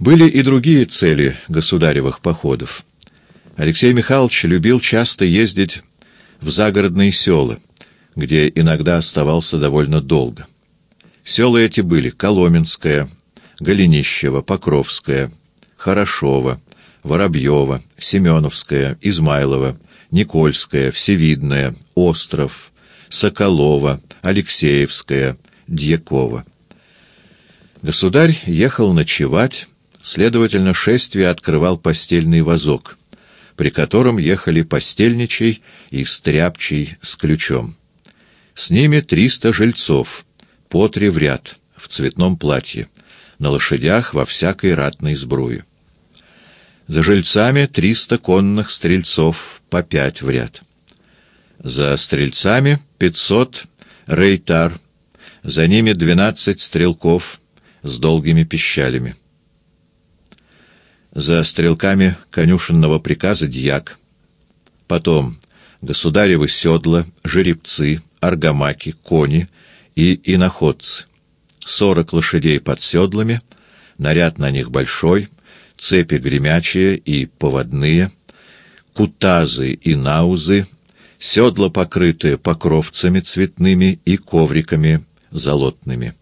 Были и другие цели государевых походов. Алексей Михайлович любил часто ездить в загородные села, где иногда оставался довольно долго. Села эти были Коломенское, Голенищево, Покровское, Хорошово, Воробьево, Семеновское, Измайлово, Никольское, Всевидное, Остров, Соколово, Алексеевское, Дьякова. Государь ехал ночевать, следовательно, шествие открывал постельный вазок, при котором ехали постельничий и стряпчий с ключом. С ними триста жильцов, по три в ряд, в цветном платье, на лошадях во всякой ратной сбруе. За жильцами триста конных стрельцов, по пять в ряд. За стрельцами пятьсот рейтар, за ними двенадцать стрелков с долгими пищалями. За стрелками конюшенного приказа дьяк. Потом государевы седла, жеребцы, аргамаки, кони и иноходцы. Сорок лошадей под седлами, наряд на них большой, цепи гремячие и поводные, кутазы и наузы, седла покрытые покровцами цветными и ковриками золотными.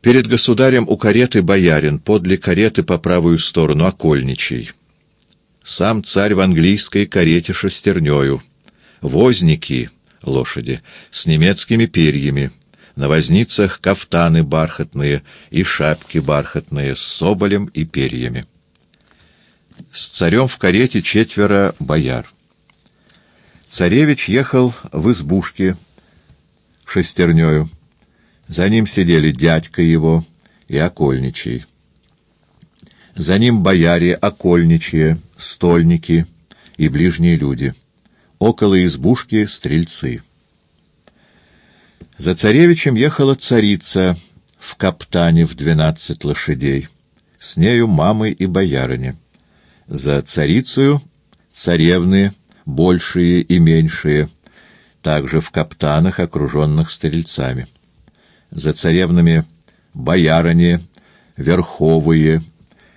Перед государем у кареты боярин, подле кареты по правую сторону окольничий. Сам царь в английской карете шестернёю. Возники, лошади, с немецкими перьями. На возницах кафтаны бархатные и шапки бархатные с соболем и перьями. С царем в карете четверо бояр. Царевич ехал в избушке шестернёю. За ним сидели дядька его и окольничий. За ним бояре, окольничьи, стольники и ближние люди. Около избушки стрельцы. За царевичем ехала царица в каптане в двенадцать лошадей. С нею мамы и боярыни. За царицею царевны, большие и меньшие, также в каптанах, окруженных стрельцами за царевнами боярыни, верховые,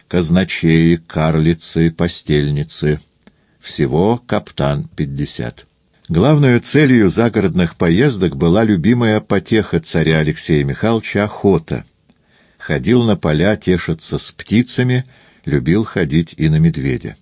казначеи, карлицы, постельницы. Всего каптан пятьдесят. Главной целью загородных поездок была любимая потеха царя Алексея Михайловича охота. Ходил на поля тешиться с птицами, любил ходить и на медведя.